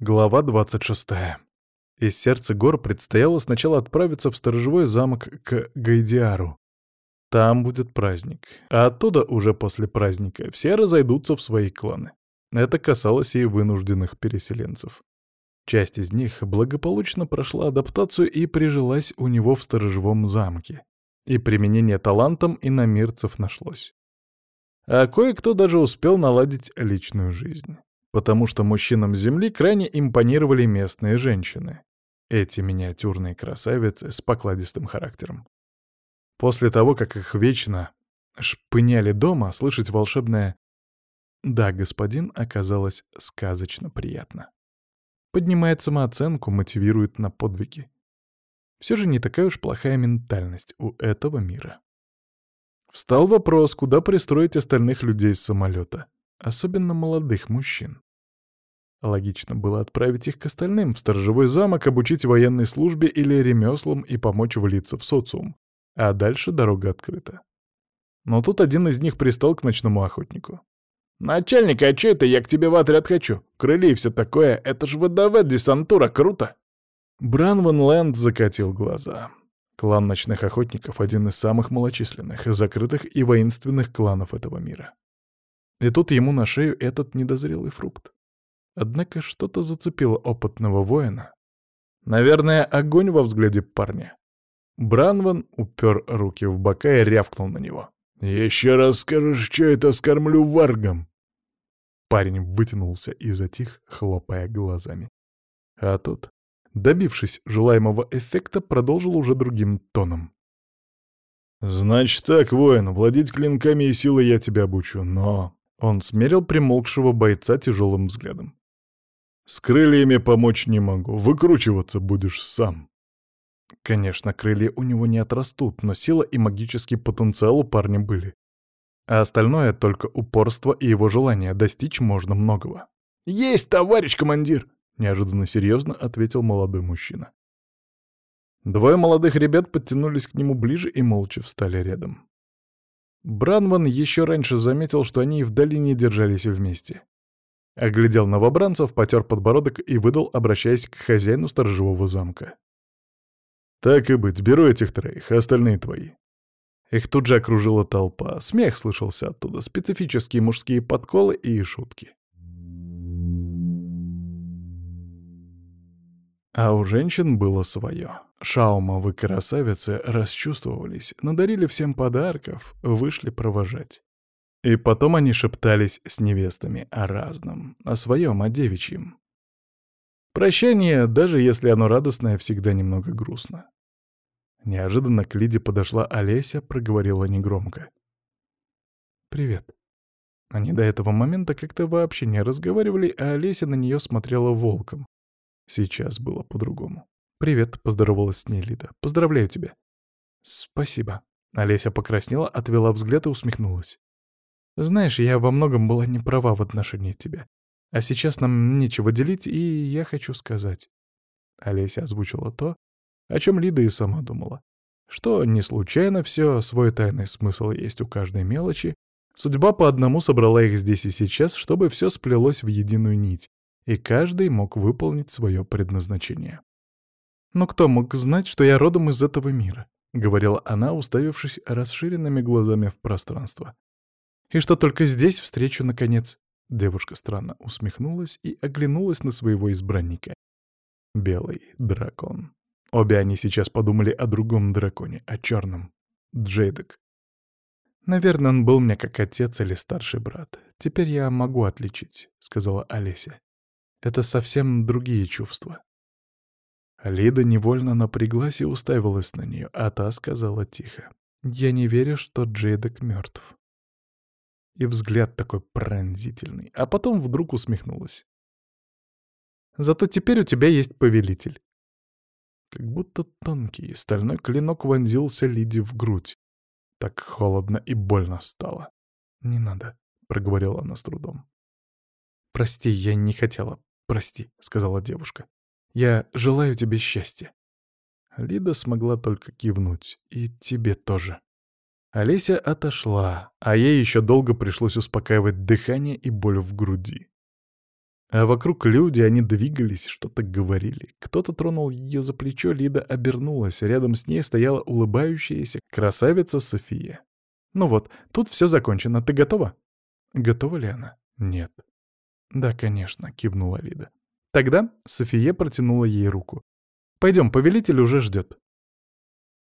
Глава 26. Из сердца гор предстояло сначала отправиться в сторожевой замок к Гайдиару. Там будет праздник, а оттуда уже после праздника все разойдутся в свои кланы. Это касалось и вынужденных переселенцев. Часть из них благополучно прошла адаптацию и прижилась у него в сторожевом замке. И применение талантам иномирцев нашлось. А кое-кто даже успел наладить личную жизнь потому что мужчинам Земли крайне импонировали местные женщины. Эти миниатюрные красавицы с покладистым характером. После того, как их вечно шпыняли дома, слышать волшебное «Да, господин» оказалось сказочно приятно. Поднимает самооценку, мотивирует на подвиги. Все же не такая уж плохая ментальность у этого мира. Встал вопрос, куда пристроить остальных людей с самолета особенно молодых мужчин. Логично было отправить их к остальным в сторожевой замок, обучить военной службе или ремеслам и помочь влиться в социум. А дальше дорога открыта. Но тут один из них пристал к ночному охотнику. «Начальник, а чё это я к тебе в отряд хочу? Крылья и всё такое, это ж ВДВ, десантура, круто!» Бранван Лэнд закатил глаза. Клан ночных охотников — один из самых малочисленных, закрытых и воинственных кланов этого мира. И тут ему на шею этот недозрелый фрукт. Однако что-то зацепило опытного воина. Наверное, огонь во взгляде парня. Бранван упер руки в бока и рявкнул на него. «Еще раз скажешь, что это скормлю варгом!» Парень вытянулся и затих, хлопая глазами. А тот, добившись желаемого эффекта, продолжил уже другим тоном. «Значит так, воин, владеть клинками и силой я тебя обучу, но он смерил примолкшего бойца тяжелым взглядом. «С крыльями помочь не могу, выкручиваться будешь сам». Конечно, крылья у него не отрастут, но сила и магический потенциал у парня были. А остальное — только упорство и его желание достичь можно многого. «Есть, товарищ командир!» — неожиданно серьезно ответил молодой мужчина. Двое молодых ребят подтянулись к нему ближе и молча встали рядом. Бранван еще раньше заметил, что они и в долине держались вместе. Оглядел новобранцев, потер подбородок и выдал, обращаясь к хозяину сторожевого замка. «Так и быть, беру этих троих, остальные твои». Их тут же окружила толпа, смех слышался оттуда, специфические мужские подколы и шутки. А у женщин было свое. Шаумовы красавицы расчувствовались, надарили всем подарков, вышли провожать. И потом они шептались с невестами о разном, о своем, о девичьем. Прощание, даже если оно радостное, всегда немного грустно. Неожиданно к Лиде подошла Олеся, проговорила негромко. «Привет». Они до этого момента как-то вообще не разговаривали, а Олеся на нее смотрела волком, Сейчас было по-другому. «Привет», — поздоровалась с ней Лида. «Поздравляю тебя». «Спасибо». Олеся покраснела, отвела взгляд и усмехнулась. «Знаешь, я во многом была не права в отношении тебя. А сейчас нам нечего делить, и я хочу сказать». Олеся озвучила то, о чем Лида и сама думала. Что не случайно все, свой тайный смысл есть у каждой мелочи. Судьба по одному собрала их здесь и сейчас, чтобы все сплелось в единую нить, и каждый мог выполнить свое предназначение. «Но кто мог знать, что я родом из этого мира?» — говорила она, уставившись расширенными глазами в пространство. «И что только здесь встречу, наконец?» Девушка странно усмехнулась и оглянулась на своего избранника. Белый дракон. Обе они сейчас подумали о другом драконе, о черном. Джейдек. «Наверное, он был мне как отец или старший брат. Теперь я могу отличить», — сказала Олеся. Это совсем другие чувства. Лида невольно напряглась и уставилась на нее, а та сказала тихо. «Я не верю, что Джейдек мертв». И взгляд такой пронзительный, а потом вдруг усмехнулась. «Зато теперь у тебя есть повелитель». Как будто тонкий стальной клинок вонзился Лиде в грудь. Так холодно и больно стало. «Не надо», — проговорила она с трудом. «Прости, я не хотела. «Прости», — сказала девушка. «Я желаю тебе счастья». Лида смогла только кивнуть. «И тебе тоже». Олеся отошла, а ей еще долго пришлось успокаивать дыхание и боль в груди. А вокруг люди, они двигались, что-то говорили. Кто-то тронул ее за плечо, Лида обернулась. Рядом с ней стояла улыбающаяся красавица София. «Ну вот, тут все закончено. Ты готова?» «Готова ли она?» «Нет». «Да, конечно», — кивнула Лида. Тогда София протянула ей руку. «Пойдем, повелитель уже ждет».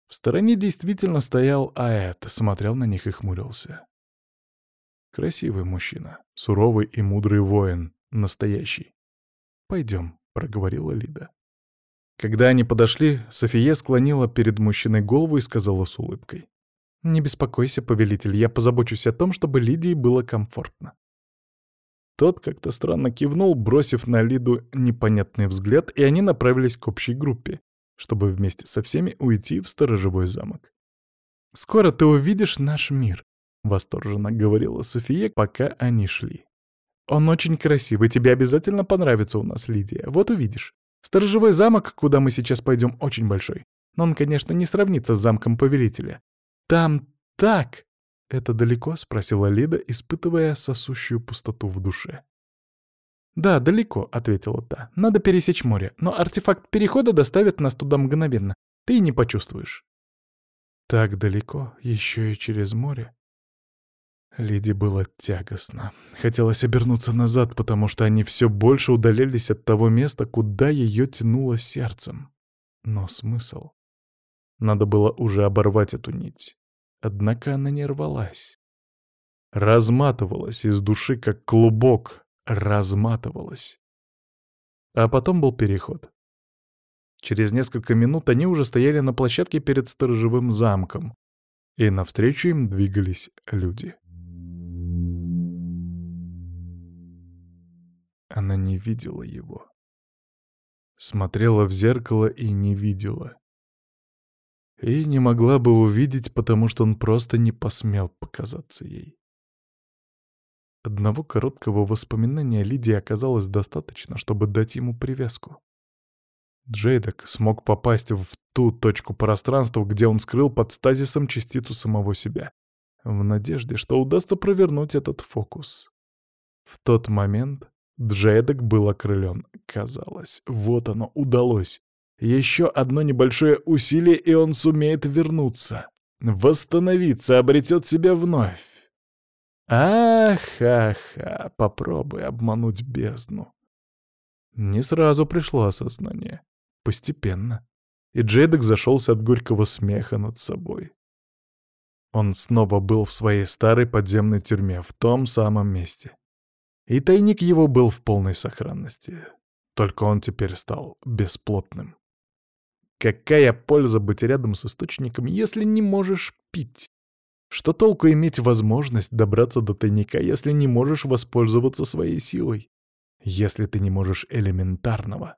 В стороне действительно стоял Аэт, смотрел на них и хмурился. Красивый мужчина, суровый и мудрый воин, настоящий. «Пойдем», — проговорила Лида. Когда они подошли, София склонила перед мужчиной голову и сказала с улыбкой. «Не беспокойся, повелитель, я позабочусь о том, чтобы Лидии было комфортно». Тот как-то странно кивнул, бросив на Лиду непонятный взгляд, и они направились к общей группе, чтобы вместе со всеми уйти в сторожевой замок. «Скоро ты увидишь наш мир», — восторженно говорила София, пока они шли. «Он очень красивый, тебе обязательно понравится у нас, Лидия, вот увидишь. Сторожевой замок, куда мы сейчас пойдем, очень большой. Но он, конечно, не сравнится с замком Повелителя. Там так «Это далеко?» — спросила Лида, испытывая сосущую пустоту в душе. «Да, далеко», — ответила та. «Надо пересечь море, но артефакт перехода доставит нас туда мгновенно. Ты и не почувствуешь». «Так далеко, еще и через море?» Лиде было тягостно. Хотелось обернуться назад, потому что они все больше удалялись от того места, куда ее тянуло сердцем. Но смысл? Надо было уже оборвать эту нить. Однако она не рвалась. Разматывалась из души, как клубок, разматывалась. А потом был переход. Через несколько минут они уже стояли на площадке перед сторожевым замком, и навстречу им двигались люди. Она не видела его. Смотрела в зеркало и не видела. И не могла бы увидеть, потому что он просто не посмел показаться ей. Одного короткого воспоминания Лидии оказалось достаточно, чтобы дать ему привязку. Джейдек смог попасть в ту точку пространства, где он скрыл под стазисом частицу самого себя, в надежде, что удастся провернуть этот фокус. В тот момент Джейдек был окрылен. Казалось, вот оно, удалось. Еще одно небольшое усилие, и он сумеет вернуться. Восстановиться, обретет себя вновь. Ах-ха-ха, попробуй обмануть бездну. Не сразу пришло осознание. Постепенно. И Джейдек зашелся от горького смеха над собой. Он снова был в своей старой подземной тюрьме, в том самом месте. И тайник его был в полной сохранности. Только он теперь стал бесплотным. Какая польза быть рядом с источником, если не можешь пить? Что толку иметь возможность добраться до тайника, если не можешь воспользоваться своей силой? Если ты не можешь элементарного?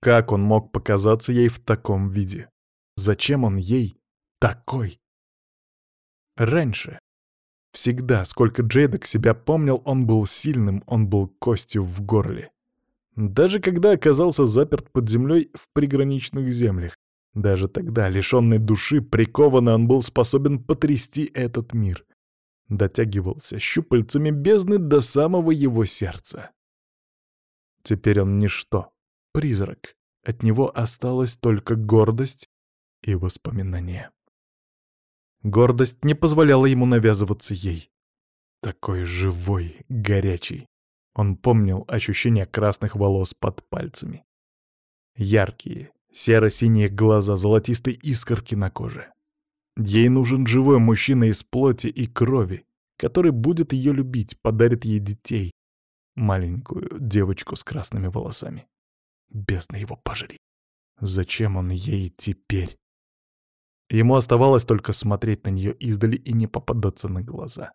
Как он мог показаться ей в таком виде? Зачем он ей такой? Раньше. Всегда, сколько Джейдок себя помнил, он был сильным, он был костью в горле. Даже когда оказался заперт под землей в приграничных землях, даже тогда, лишенный души, прикованный, он был способен потрясти этот мир. Дотягивался щупальцами бездны до самого его сердца. Теперь он ничто, призрак. От него осталась только гордость и воспоминания. Гордость не позволяла ему навязываться ей. Такой живой, горячий. Он помнил ощущение красных волос под пальцами. Яркие, серо-синие глаза, золотистые искорки на коже. Ей нужен живой мужчина из плоти и крови, который будет ее любить, подарит ей детей. Маленькую девочку с красными волосами. Бездна его пожри. Зачем он ей теперь? Ему оставалось только смотреть на нее издали и не попадаться на глаза.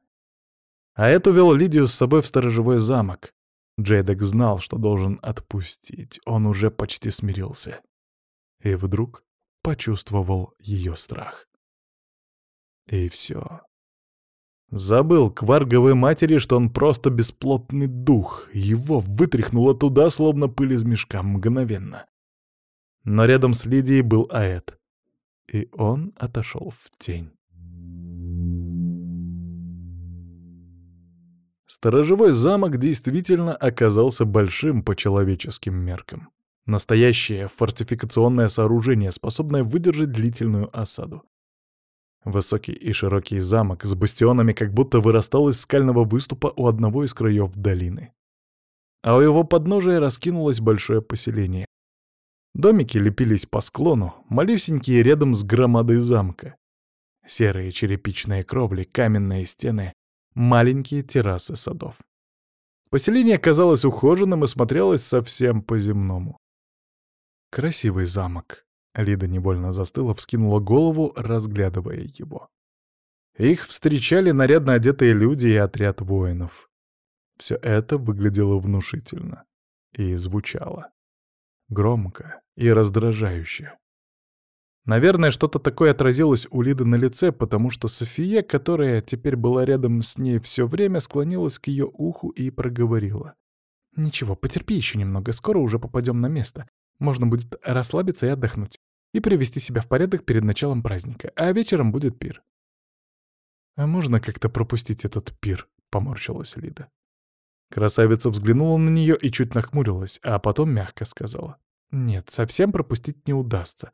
А эту вел Лидию с собой в сторожевой замок. Джейдек знал, что должен отпустить. Он уже почти смирился. И вдруг почувствовал ее страх. И все. Забыл к варговой матери, что он просто бесплотный дух. Его вытряхнуло туда, словно пыль из мешка, мгновенно. Но рядом с Лидией был Аэт. И он отошел в тень. Сторожевой замок действительно оказался большим по человеческим меркам. Настоящее фортификационное сооружение, способное выдержать длительную осаду. Высокий и широкий замок с бастионами как будто вырастал из скального выступа у одного из краев долины. А у его подножия раскинулось большое поселение. Домики лепились по склону, малюсенькие рядом с громадой замка. Серые черепичные кровли, каменные стены, маленькие террасы садов. Поселение казалось ухоженным и смотрелось совсем по-земному. Красивый замок. Лида невольно застыла, вскинула голову, разглядывая его. Их встречали нарядно одетые люди и отряд воинов. Все это выглядело внушительно и звучало. Громко и раздражающе. Наверное, что-то такое отразилось у Лиды на лице, потому что София, которая теперь была рядом с ней все время, склонилась к ее уху и проговорила. «Ничего, потерпи еще немного, скоро уже попадем на место. Можно будет расслабиться и отдохнуть, и привести себя в порядок перед началом праздника, а вечером будет пир. «А можно как-то пропустить этот пир?» — поморщилась Лида. Красавица взглянула на нее и чуть нахмурилась, а потом мягко сказала. «Нет, совсем пропустить не удастся.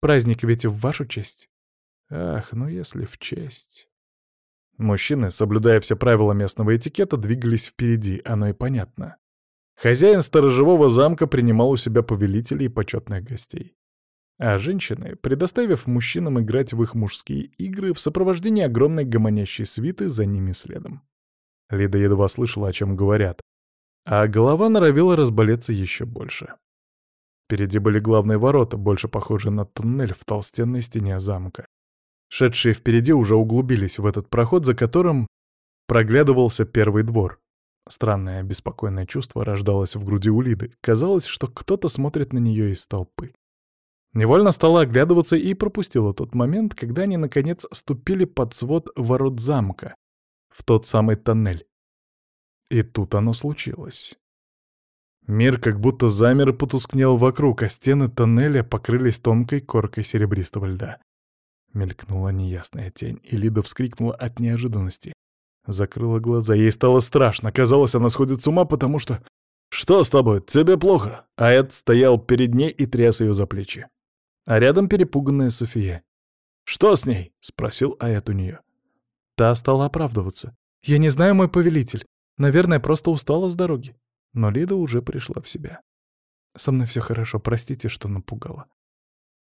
Праздник ведь в вашу честь». «Ах, ну если в честь...» Мужчины, соблюдая все правила местного этикета, двигались впереди, оно и понятно. Хозяин сторожевого замка принимал у себя повелителей и почетных гостей. А женщины, предоставив мужчинам играть в их мужские игры в сопровождении огромной гомонящей свиты за ними следом. Лида едва слышала, о чем говорят, а голова норовила разболеться еще больше. Впереди были главные ворота, больше похожие на туннель в толстенной стене замка. Шедшие впереди уже углубились в этот проход, за которым проглядывался первый двор, Странное беспокойное чувство рождалось в груди у Лиды. Казалось, что кто-то смотрит на нее из толпы. Невольно стала оглядываться и пропустила тот момент, когда они, наконец, ступили под свод ворот замка, в тот самый тоннель. И тут оно случилось. Мир как будто замер и потускнел вокруг, а стены тоннеля покрылись тонкой коркой серебристого льда. Мелькнула неясная тень, и Лида вскрикнула от неожиданности. Закрыла глаза, ей стало страшно. Казалось, она сходит с ума, потому что... «Что с тобой? Тебе плохо?» А стоял перед ней и тряс ее за плечи. А рядом перепуганная София. «Что с ней?» — спросил Аэт у нее. Та стала оправдываться. «Я не знаю, мой повелитель. Наверное, просто устала с дороги». Но Лида уже пришла в себя. «Со мной все хорошо, простите, что напугала».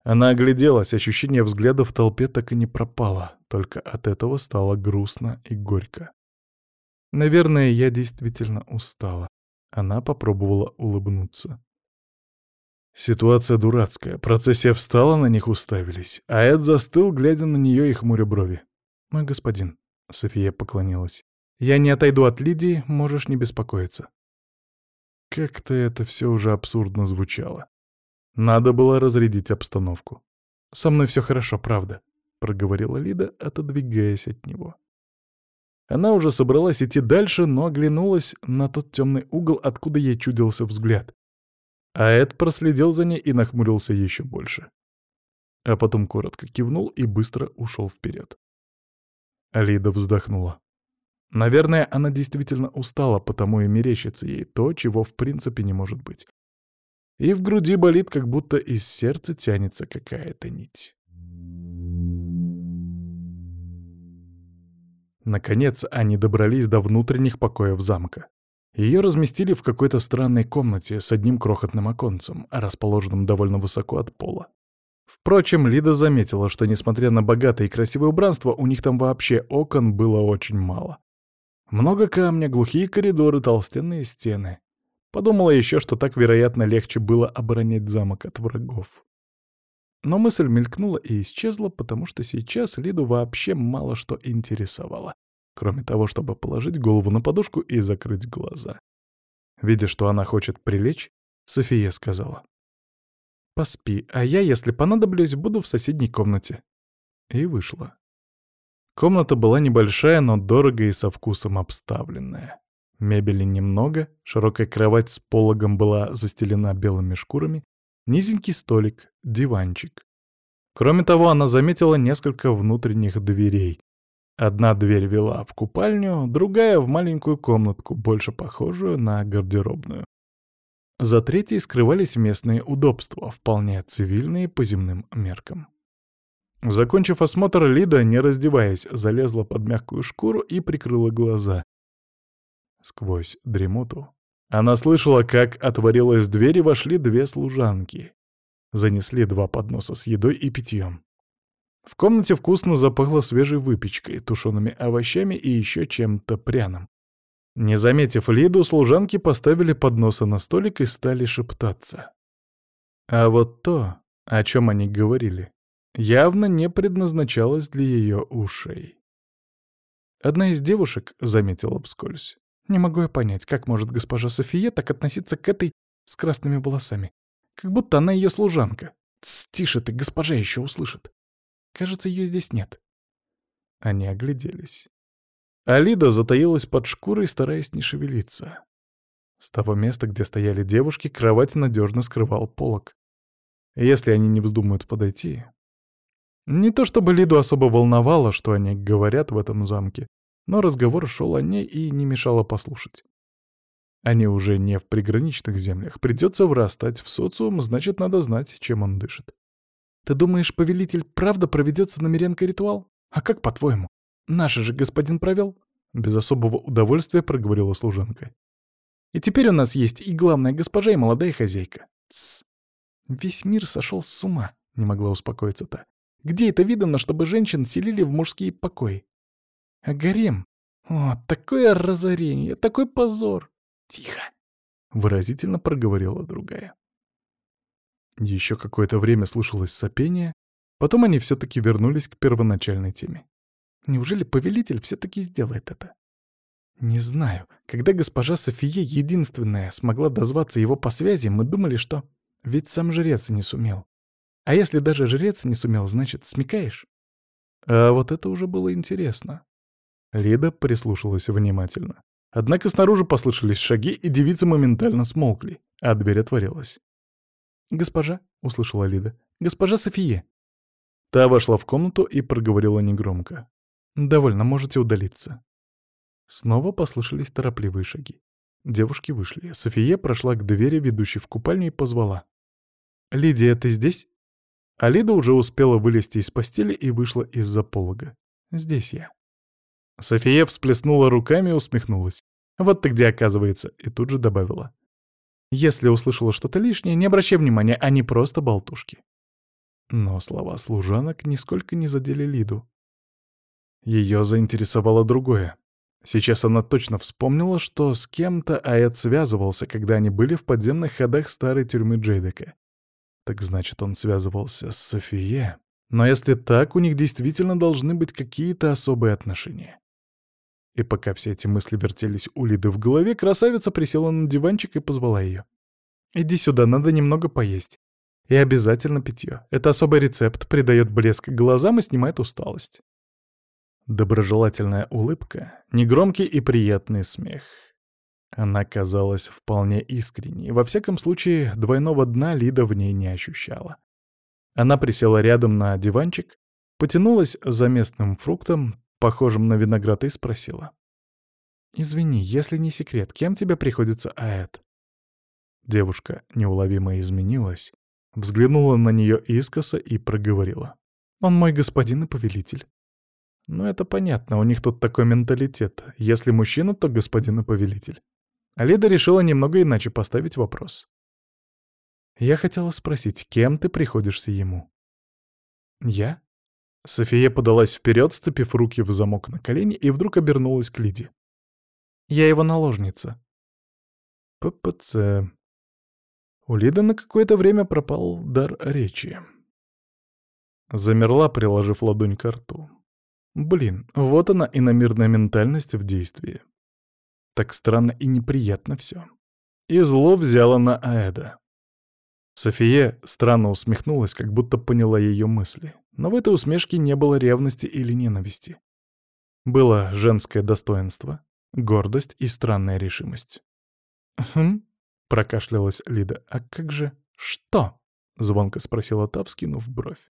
Она огляделась, ощущение взгляда в толпе так и не пропало, только от этого стало грустно и горько. Наверное, я действительно устала. Она попробовала улыбнуться. Ситуация дурацкая. Процессия встала, на них уставились. А Эд застыл, глядя на нее и хмуря брови. «Мой господин», — София поклонилась, — «я не отойду от Лидии, можешь не беспокоиться». Как-то это все уже абсурдно звучало. Надо было разрядить обстановку. «Со мной все хорошо, правда», — проговорила Лида, отодвигаясь от него. Она уже собралась идти дальше, но оглянулась на тот темный угол, откуда ей чудился взгляд. А Эд проследил за ней и нахмурился еще больше. А потом коротко кивнул и быстро ушел вперед. Лида вздохнула. Наверное, она действительно устала, потому и мерещится ей то, чего в принципе не может быть и в груди болит, как будто из сердца тянется какая-то нить. Наконец, они добрались до внутренних покоев замка. Ее разместили в какой-то странной комнате с одним крохотным оконцем, расположенным довольно высоко от пола. Впрочем, Лида заметила, что, несмотря на богатое и красивое убранство, у них там вообще окон было очень мало. Много камня, глухие коридоры, толстенные стены. Подумала еще, что так, вероятно, легче было оборонять замок от врагов. Но мысль мелькнула и исчезла, потому что сейчас Лиду вообще мало что интересовало, кроме того, чтобы положить голову на подушку и закрыть глаза. Видя, что она хочет прилечь, София сказала. «Поспи, а я, если понадоблюсь, буду в соседней комнате». И вышла. Комната была небольшая, но дорого и со вкусом обставленная. Мебели немного, широкая кровать с пологом была застелена белыми шкурами, низенький столик, диванчик. Кроме того, она заметила несколько внутренних дверей. Одна дверь вела в купальню, другая — в маленькую комнатку, больше похожую на гардеробную. За третьей скрывались местные удобства, вполне цивильные по земным меркам. Закончив осмотр, Лида, не раздеваясь, залезла под мягкую шкуру и прикрыла глаза. Сквозь дремоту она слышала, как отворилась дверь и вошли две служанки. Занесли два подноса с едой и питьем. В комнате вкусно запахло свежей выпечкой, тушеными овощами и еще чем-то пряным. Не заметив Лиду, служанки поставили подносы на столик и стали шептаться. А вот то, о чем они говорили, явно не предназначалось для ее ушей. Одна из девушек заметила вскользь. Не могу я понять, как может госпожа София так относиться к этой с красными волосами. Как будто она ее служанка. Тс, тише ты, госпожа еще услышит. Кажется, ее здесь нет. Они огляделись. Алида затаилась под шкурой, стараясь не шевелиться. С того места, где стояли девушки, кровать надежно скрывал полог. Если они не вздумают подойти... Не то чтобы Лиду особо волновало, что они говорят в этом замке но разговор шел о ней и не мешало послушать. Они уже не в приграничных землях, придется врастать в социум, значит, надо знать, чем он дышит. Ты думаешь, повелитель правда проведет с намеренко ритуал? А как по-твоему? Наш же господин провел? Без особого удовольствия проговорила служанка. И теперь у нас есть и главная госпожа, и молодая хозяйка. Тссс. Весь мир сошел с ума, не могла успокоиться та. Где это видано, чтобы женщин селили в мужские покои? А гарем? О, такое разорение, такой позор! Тихо! Выразительно проговорила другая. Еще какое-то время слышалось сопение, потом они все-таки вернулись к первоначальной теме. Неужели повелитель все-таки сделает это? Не знаю. Когда госпожа София единственная смогла дозваться его по связи, мы думали, что... Ведь сам жрец не сумел. А если даже жрец не сумел, значит, смекаешь? А вот это уже было интересно. Лида прислушалась внимательно. Однако снаружи послышались шаги, и девицы моментально смолкли, а дверь отворилась. «Госпожа», — услышала Лида, — «госпожа София». Та вошла в комнату и проговорила негромко. «Довольно, можете удалиться». Снова послышались торопливые шаги. Девушки вышли. София прошла к двери, ведущей в купальню, и позвала. «Лидия, ты здесь?» А Лида уже успела вылезти из постели и вышла из-за полога. «Здесь я». София всплеснула руками и усмехнулась. «Вот ты где, оказывается!» И тут же добавила. «Если услышала что-то лишнее, не обращай внимания, они просто болтушки». Но слова служанок нисколько не задели Лиду. Ее заинтересовало другое. Сейчас она точно вспомнила, что с кем-то Аэт связывался, когда они были в подземных ходах старой тюрьмы Джейдека. Так значит, он связывался с Софие. Но если так, у них действительно должны быть какие-то особые отношения. И пока все эти мысли вертелись у Лиды в голове, красавица присела на диванчик и позвала ее. «Иди сюда, надо немного поесть. И обязательно питье. Это особый рецепт, придает блеск глазам и снимает усталость». Доброжелательная улыбка, негромкий и приятный смех. Она казалась вполне искренней. Во всяком случае, двойного дна Лида в ней не ощущала. Она присела рядом на диванчик, потянулась за местным фруктом, похожим на виноград, и спросила. «Извини, если не секрет, кем тебе приходится Аэт?» Девушка неуловимо изменилась, взглянула на нее искоса и проговорила. «Он мой господин и повелитель». «Ну, это понятно, у них тут такой менталитет. Если мужчина, то господин и повелитель». Лида решила немного иначе поставить вопрос. «Я хотела спросить, кем ты приходишься ему?» «Я?» София подалась вперед, сцепив руки в замок на колени, и вдруг обернулась к Лиде. «Я его наложница». ППЦ. У Лиды на какое-то время пропал дар речи. Замерла, приложив ладонь к рту. Блин, вот она иномирная ментальность в действии. Так странно и неприятно все. И зло взяло на Аэда. София странно усмехнулась, как будто поняла ее мысли. Но в этой усмешке не было ревности или ненависти. Было женское достоинство, гордость и странная решимость. «Хм?» — прокашлялась Лида. «А как же... что?» — звонко спросила та, вскинув бровь.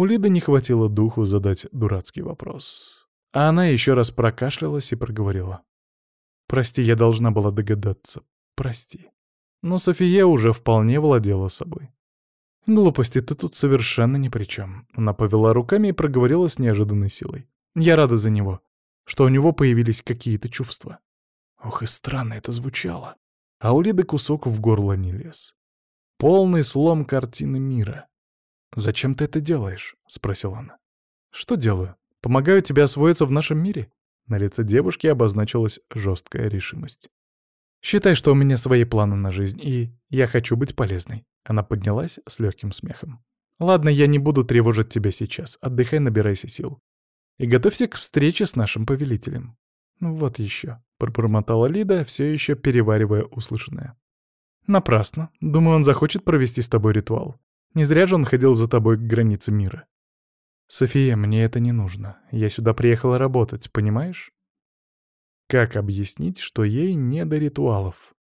У Лиды не хватило духу задать дурацкий вопрос. А она еще раз прокашлялась и проговорила. «Прости, я должна была догадаться. Прости». Но София уже вполне владела собой. «Глупости, ты тут совершенно ни при чем. Она повела руками и проговорила с неожиданной силой. «Я рада за него, что у него появились какие-то чувства». Ох, и странно это звучало. А у Лиды кусок в горло не лез. Полный слом картины мира. «Зачем ты это делаешь?» — спросила она. «Что делаю? Помогаю тебе освоиться в нашем мире?» На лице девушки обозначилась жесткая решимость. «Считай, что у меня свои планы на жизнь, и я хочу быть полезной». Она поднялась с легким смехом. «Ладно, я не буду тревожить тебя сейчас. Отдыхай, набирайся сил. И готовься к встрече с нашим повелителем». «Ну «Вот еще», — пробормотала Лида, все еще переваривая услышанное. «Напрасно. Думаю, он захочет провести с тобой ритуал. Не зря же он ходил за тобой к границе мира. София, мне это не нужно. Я сюда приехала работать, понимаешь?» Как объяснить, что ей не до ритуалов?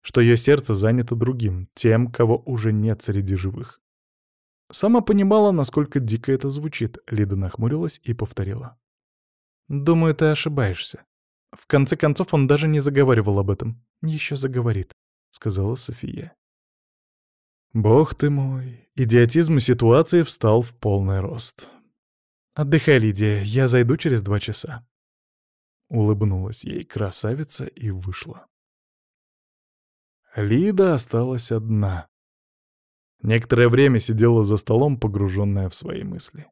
Что ее сердце занято другим, тем, кого уже нет среди живых? Сама понимала, насколько дико это звучит, Лида нахмурилась и повторила. «Думаю, ты ошибаешься. В конце концов, он даже не заговаривал об этом. Еще заговорит», — сказала София. Бог ты мой, идиотизм ситуации встал в полный рост. «Отдыхай, Лидия, я зайду через два часа». Улыбнулась ей красавица и вышла. Лида осталась одна. Некоторое время сидела за столом, погруженная в свои мысли.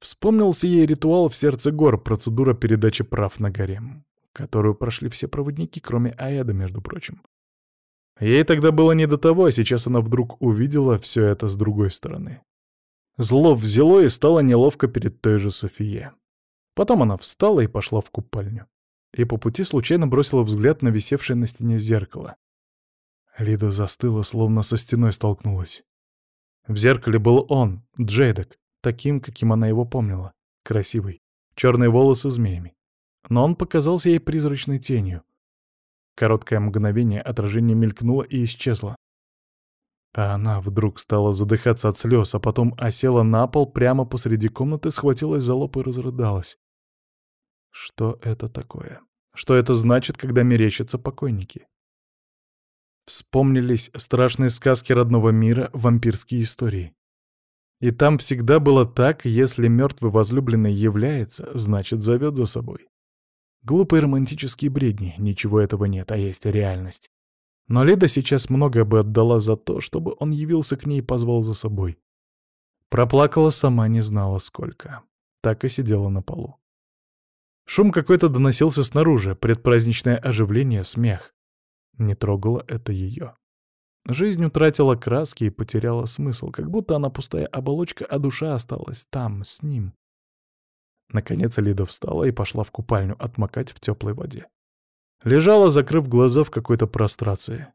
Вспомнился ей ритуал в сердце гор, процедура передачи прав на гарем, которую прошли все проводники, кроме Аэда, между прочим. Ей тогда было не до того, а сейчас она вдруг увидела все это с другой стороны. Зло взяло и стало неловко перед той же Софией. Потом она встала и пошла в купальню. И по пути случайно бросила взгляд на висевшее на стене зеркало. Лида застыла, словно со стеной столкнулась. В зеркале был он, Джейдек, таким, каким она его помнила. Красивый, черные волосы змеями. Но он показался ей призрачной тенью. Короткое мгновение отражение мелькнуло и исчезло. А она вдруг стала задыхаться от слез, а потом осела на пол прямо посреди комнаты, схватилась за лоб и разрыдалась. Что это такое? Что это значит, когда мерещатся покойники? Вспомнились страшные сказки родного мира, вампирские истории. И там всегда было так, если мертвый возлюбленный является, значит, зовет за собой. Глупые романтические бредни, ничего этого нет, а есть реальность. Но Леда сейчас многое бы отдала за то, чтобы он явился к ней и позвал за собой. Проплакала сама не знала сколько. Так и сидела на полу. Шум какой-то доносился снаружи, предпраздничное оживление, смех. Не трогало это ее. Жизнь утратила краски и потеряла смысл, как будто она пустая оболочка, а душа осталась там, с ним. Наконец Лида встала и пошла в купальню отмокать в теплой воде. Лежала, закрыв глаза в какой-то прострации.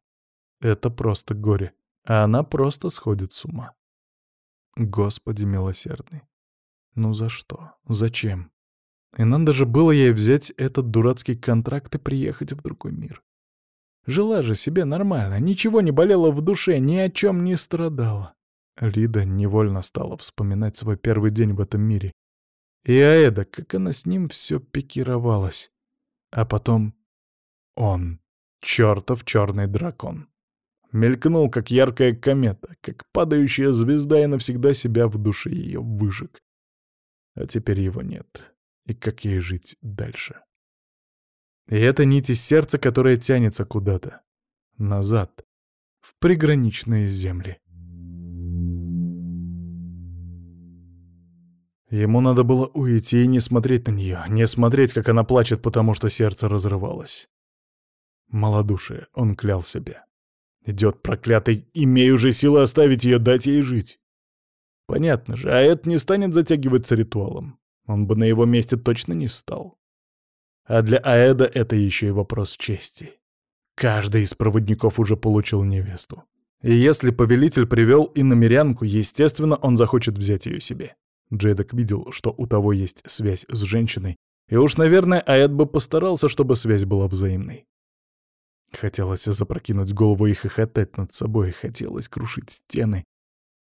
Это просто горе, а она просто сходит с ума. Господи милосердный. Ну за что? Зачем? И надо же было ей взять этот дурацкий контракт и приехать в другой мир. Жила же себе нормально, ничего не болело в душе, ни о чем не страдала. Лида невольно стала вспоминать свой первый день в этом мире. И Аэда, как она с ним все пикировалась. А потом он, чертов черный дракон. Мелькнул, как яркая комета, как падающая звезда и навсегда себя в душе ее выжег. А теперь его нет и как ей жить дальше. И это нить из сердца, которая тянется куда-то. Назад. В приграничные земли. Ему надо было уйти и не смотреть на нее, не смотреть, как она плачет, потому что сердце разрывалось. Малодушие, он клял себя. Идет проклятый, имею же силы оставить ее, дать ей жить. Понятно же, а это не станет затягиваться ритуалом. Он бы на его месте точно не стал. А для Аэда это еще и вопрос чести. Каждый из проводников уже получил невесту. И если повелитель привел и намерянку, естественно, он захочет взять ее себе. Джейдок видел, что у того есть связь с женщиной, и уж, наверное, Аэд бы постарался, чтобы связь была взаимной. Хотелось запрокинуть голову и хохотать над собой, хотелось крушить стены.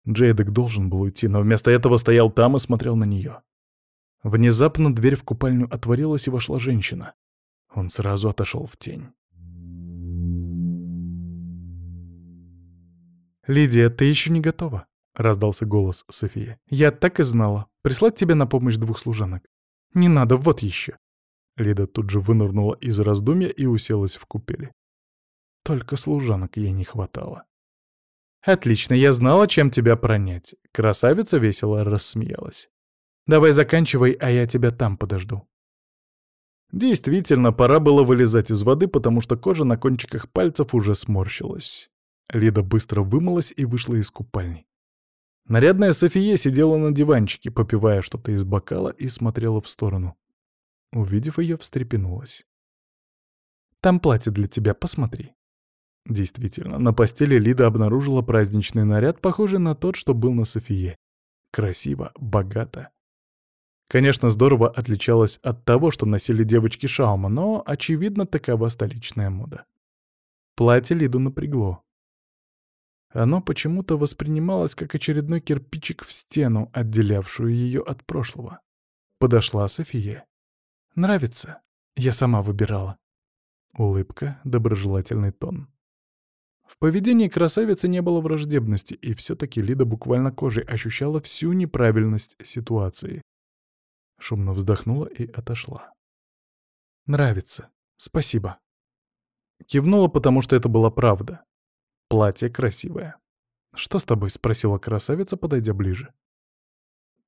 Джейдек должен был уйти, но вместо этого стоял там и смотрел на нее. Внезапно дверь в купальню отворилась, и вошла женщина. Он сразу отошел в тень. «Лидия, ты еще не готова?» — раздался голос Софии. «Я так и знала. Прислать тебе на помощь двух служанок?» «Не надо, вот еще!» Лида тут же вынырнула из раздумья и уселась в купели. Только служанок ей не хватало. «Отлично, я знала, чем тебя пронять». Красавица весело рассмеялась. «Давай заканчивай, а я тебя там подожду». Действительно, пора было вылезать из воды, потому что кожа на кончиках пальцев уже сморщилась. Лида быстро вымылась и вышла из купальни. Нарядная София сидела на диванчике, попивая что-то из бокала и смотрела в сторону. Увидев ее, встрепенулась. «Там платье для тебя, посмотри». Действительно, на постели Лида обнаружила праздничный наряд, похожий на тот, что был на Софие. Красиво, богато. Конечно, здорово отличалось от того, что носили девочки Шаума, но, очевидно, такова столичная мода. Платье Лиду напрягло. Оно почему-то воспринималось как очередной кирпичик в стену, отделявшую ее от прошлого. Подошла София. «Нравится? Я сама выбирала». Улыбка, доброжелательный тон. В поведении красавицы не было враждебности, и все-таки Лида буквально кожей ощущала всю неправильность ситуации. Шумно вздохнула и отошла. «Нравится. Спасибо». Кивнула, потому что это была правда. Платье красивое. «Что с тобой?» — спросила красавица, подойдя ближе.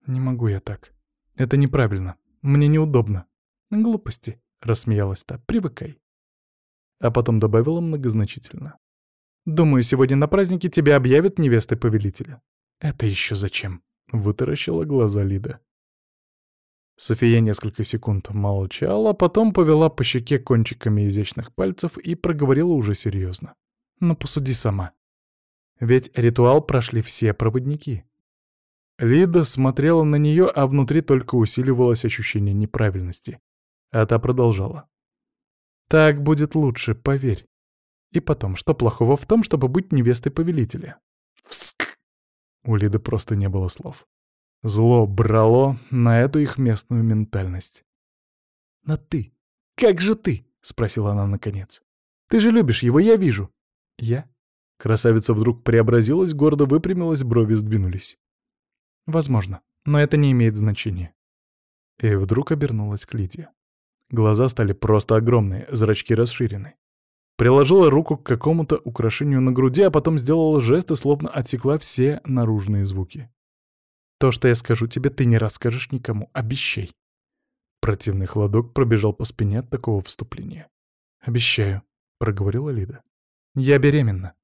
«Не могу я так. Это неправильно. Мне неудобно». «Глупости», — рассмеялась та. «Привыкай». А потом добавила многозначительно. «Думаю, сегодня на празднике тебя объявят невестой повелителя». «Это еще зачем?» — вытаращила глаза Лида. София несколько секунд молчала, потом повела по щеке кончиками изящных пальцев и проговорила уже серьезно. Но посуди сама. Ведь ритуал прошли все проводники. Лида смотрела на нее, а внутри только усиливалось ощущение неправильности. А та продолжала. «Так будет лучше, поверь. И потом, что плохого в том, чтобы быть невестой повелителя?» Вск! У Лиды просто не было слов. Зло брало на эту их местную ментальность. «Но ты? Как же ты?» — спросила она наконец. «Ты же любишь его, я вижу. «Я?» Красавица вдруг преобразилась, гордо выпрямилась, брови сдвинулись. «Возможно, но это не имеет значения». И вдруг обернулась к Лидии. Глаза стали просто огромные, зрачки расширены. Приложила руку к какому-то украшению на груди, а потом сделала жест и словно отсекла все наружные звуки. «То, что я скажу тебе, ты не расскажешь никому. Обещай». Противный холодок пробежал по спине от такого вступления. «Обещаю», — проговорила Лида. Я беременна.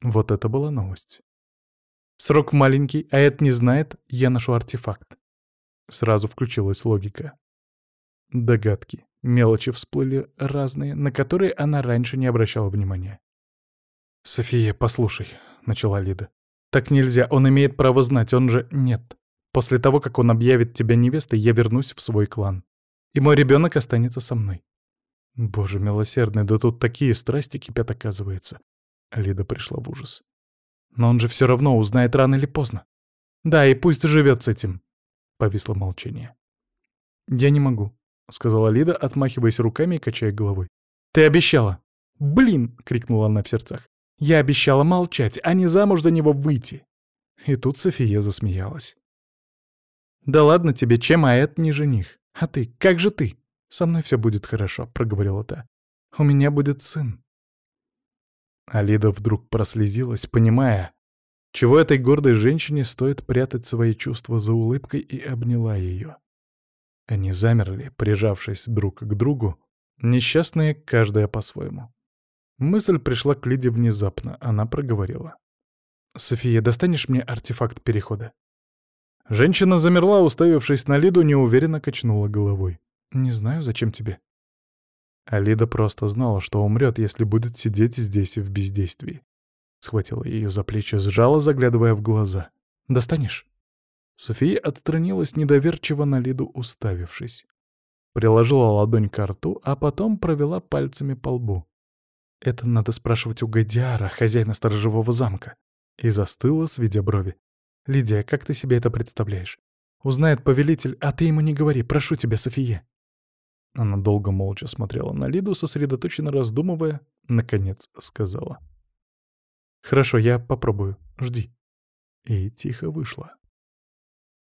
Вот это была новость. Срок маленький, а это не знает, я ношу артефакт. Сразу включилась логика. Догадки, мелочи всплыли разные, на которые она раньше не обращала внимания. «София, послушай», — начала Лида. «Так нельзя, он имеет право знать, он же...» «Нет. После того, как он объявит тебя невестой, я вернусь в свой клан. И мой ребенок останется со мной. Боже милосердный, да тут такие страсти кипят, оказывается. Лида пришла в ужас. Но он же все равно узнает рано или поздно. Да, и пусть живет с этим. Повисло молчание. Я не могу, сказала Лида, отмахиваясь руками и качая головой. Ты обещала. Блин! крикнула она в сердцах. Я обещала молчать, а не замуж за него выйти. И тут София засмеялась. «Да ладно тебе, чем Аэт не жених? А ты, как же ты?» «Со мной все будет хорошо», — проговорила та. «У меня будет сын». Алида вдруг прослезилась, понимая, чего этой гордой женщине стоит прятать свои чувства за улыбкой, и обняла ее. Они замерли, прижавшись друг к другу, несчастные каждая по-своему. Мысль пришла к Лиде внезапно, она проговорила. «София, достанешь мне артефакт перехода?» Женщина замерла, уставившись на Лиду, неуверенно качнула головой. «Не знаю, зачем тебе». Алида просто знала, что умрет, если будет сидеть здесь в бездействии. Схватила ее за плечи, сжала, заглядывая в глаза. «Достанешь?» София отстранилась недоверчиво на Лиду, уставившись. Приложила ладонь к рту, а потом провела пальцами по лбу. «Это надо спрашивать у Гадиара, хозяина сторожевого замка». И застыла, сведя брови. «Лидия, как ты себе это представляешь? Узнает повелитель, а ты ему не говори, прошу тебя, София. Она долго молча смотрела на Лиду, сосредоточенно раздумывая, наконец сказала. «Хорошо, я попробую. Жди». И тихо вышла.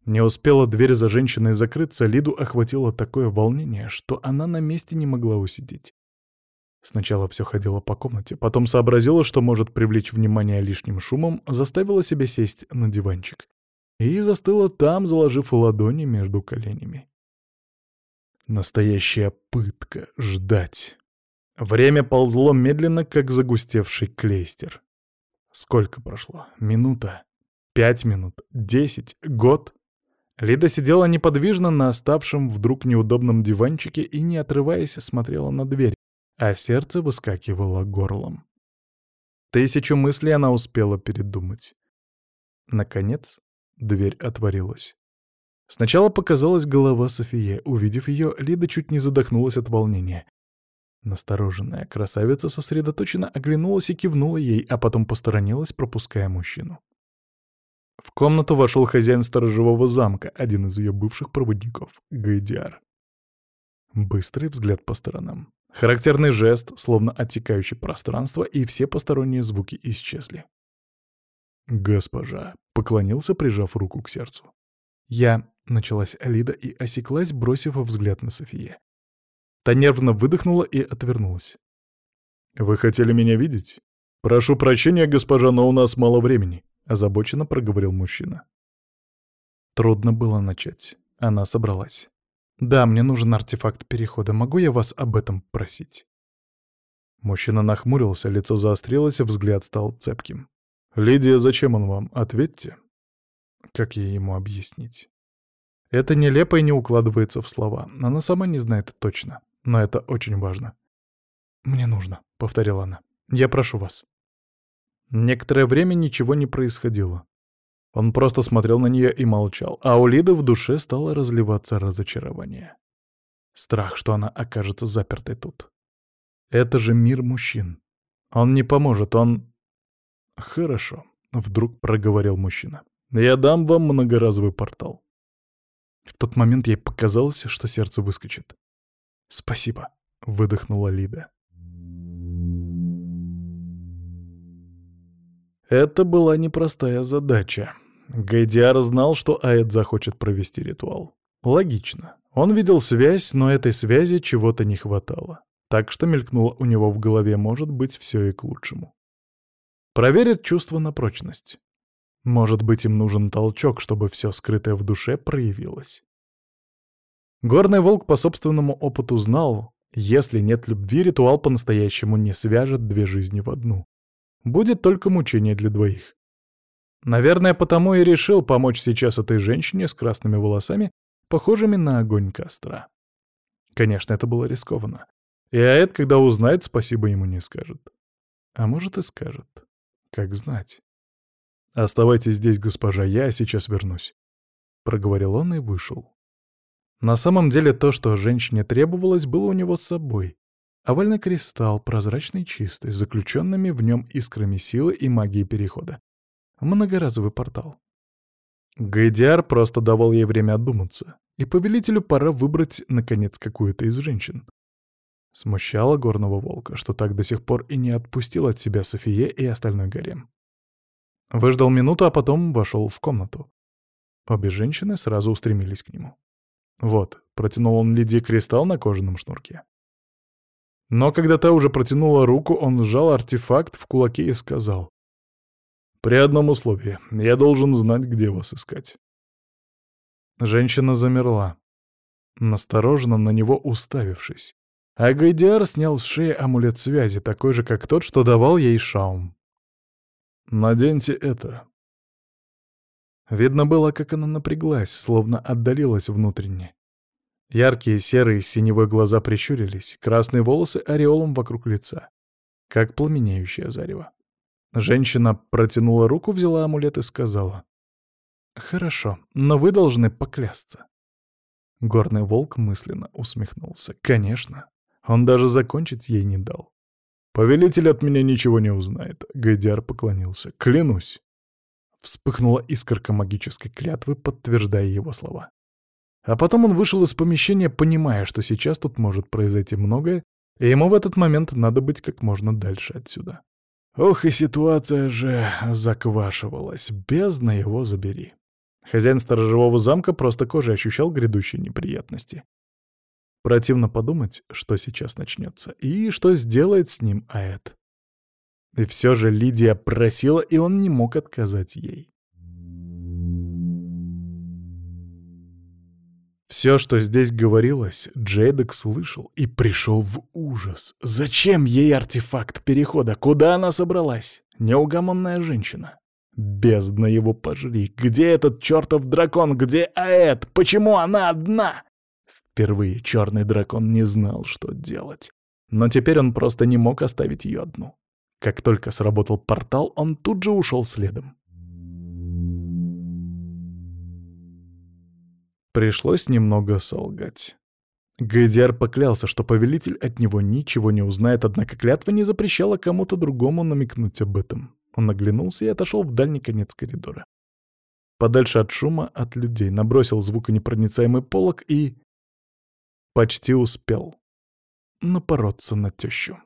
Не успела дверь за женщиной закрыться, Лиду охватило такое волнение, что она на месте не могла усидеть. Сначала все ходила по комнате, потом сообразила, что может привлечь внимание лишним шумом, заставила себя сесть на диванчик. И застыла там, заложив ладони между коленями. Настоящая пытка — ждать. Время ползло медленно, как загустевший клейстер. Сколько прошло? Минута? Пять минут? Десять? Год? Лида сидела неподвижно на оставшем вдруг неудобном диванчике и, не отрываясь, смотрела на дверь, а сердце выскакивало горлом. Тысячу мыслей она успела передумать. Наконец, дверь отворилась. Сначала показалась голова Софии. Увидев ее, Лида чуть не задохнулась от волнения. Настороженная красавица сосредоточенно оглянулась и кивнула ей, а потом посторонилась, пропуская мужчину. В комнату вошел хозяин сторожевого замка, один из ее бывших проводников, Гайдиар. Быстрый взгляд по сторонам. Характерный жест, словно оттекающий пространство, и все посторонние звуки исчезли. «Госпожа», — поклонился, прижав руку к сердцу. «Я...» — началась Алида и осеклась, бросив взгляд на София. Та нервно выдохнула и отвернулась. «Вы хотели меня видеть? Прошу прощения, госпожа, но у нас мало времени», — озабоченно проговорил мужчина. Трудно было начать. Она собралась. «Да, мне нужен артефакт перехода. Могу я вас об этом просить?» Мужчина нахмурился, лицо заострилось, взгляд стал цепким. «Лидия, зачем он вам? Ответьте». Как ей ему объяснить? Это нелепо и не укладывается в слова. Она сама не знает точно. Но это очень важно. «Мне нужно», — повторила она. «Я прошу вас». Некоторое время ничего не происходило. Он просто смотрел на нее и молчал, а у Лиды в душе стало разливаться разочарование. Страх, что она окажется запертой тут. Это же мир мужчин. Он не поможет, он... Хорошо, вдруг проговорил мужчина. Я дам вам многоразовый портал. В тот момент ей показалось, что сердце выскочит. «Спасибо», — выдохнула Лида. Это была непростая задача. Гайдиар знал, что Аэт захочет провести ритуал. Логично. Он видел связь, но этой связи чего-то не хватало. Так что мелькнуло у него в голове, может быть, все и к лучшему. Проверят чувство на прочность. Может быть, им нужен толчок, чтобы все скрытое в душе проявилось. Горный волк по собственному опыту знал, если нет любви, ритуал по-настоящему не свяжет две жизни в одну. Будет только мучение для двоих. Наверное, потому и решил помочь сейчас этой женщине с красными волосами, похожими на огонь костра. Конечно, это было рискованно. И Аэт, когда узнает, спасибо ему не скажет. А может и скажет. Как знать. «Оставайтесь здесь, госпожа, я сейчас вернусь», — проговорил он и вышел. На самом деле то, что женщине требовалось, было у него с собой. Овальный кристалл, прозрачный чистый, с заключенными в нем искрами силы и магии перехода. Многоразовый портал. Гайдиар просто давал ей время отдуматься, и повелителю пора выбрать, наконец, какую-то из женщин. Смущало горного волка, что так до сих пор и не отпустил от себя Софие и остальной гарем. Выждал минуту, а потом вошел в комнату. Обе женщины сразу устремились к нему. Вот, протянул он Лидии кристалл на кожаном шнурке. Но когда та уже протянула руку, он сжал артефакт в кулаке и сказал. При одном условии. Я должен знать, где вас искать. Женщина замерла, настороженно на него уставившись. А Гайдиар снял с шеи амулет связи, такой же, как тот, что давал ей Шаум. «Наденьте это». Видно было, как она напряглась, словно отдалилась внутренне. Яркие серые синевой глаза прищурились, красные волосы ореолом вокруг лица, как пламенеющее зарево. Женщина протянула руку, взяла амулет и сказала. «Хорошо, но вы должны поклясться». Горный волк мысленно усмехнулся. «Конечно. Он даже закончить ей не дал». «Повелитель от меня ничего не узнает», — Гайдиар поклонился. «Клянусь». Вспыхнула искорка магической клятвы, подтверждая его слова. А потом он вышел из помещения, понимая, что сейчас тут может произойти многое, и ему в этот момент надо быть как можно дальше отсюда. Ох, и ситуация же заквашивалась, бездна его забери. Хозяин сторожевого замка просто кожей ощущал грядущие неприятности. Противно подумать, что сейчас начнется, и что сделает с ним Аэт. И все же Лидия просила, и он не мог отказать ей. Все, что здесь говорилось, Джейдек слышал и пришел в ужас. Зачем ей артефакт перехода? Куда она собралась? Неугомонная женщина. Бездна его пожри. Где этот чертов дракон? Где Аэт? Почему она одна? Впервые черный дракон не знал, что делать. Но теперь он просто не мог оставить ее одну. Как только сработал портал, он тут же ушел следом. Пришлось немного солгать. Гайдиар поклялся, что повелитель от него ничего не узнает, однако клятва не запрещала кому-то другому намекнуть об этом. Он оглянулся и отошел в дальний конец коридора. Подальше от шума, от людей, набросил звуконепроницаемый полог и... Почти успел напороться на тещу.